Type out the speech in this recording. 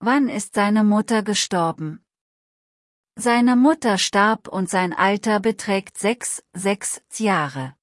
Wann ist seine Mutter gestorben? Seine Mutter starb und sein Alter beträgt sechs, sechs Jahre.